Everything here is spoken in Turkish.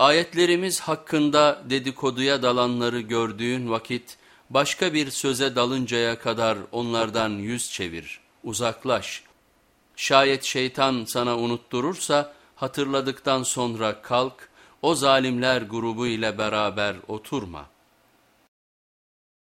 Ayetlerimiz hakkında dedikoduya dalanları gördüğün vakit başka bir söze dalıncaya kadar onlardan yüz çevir, uzaklaş. Şayet şeytan sana unutturursa hatırladıktan sonra kalk, o zalimler grubu ile beraber oturma.''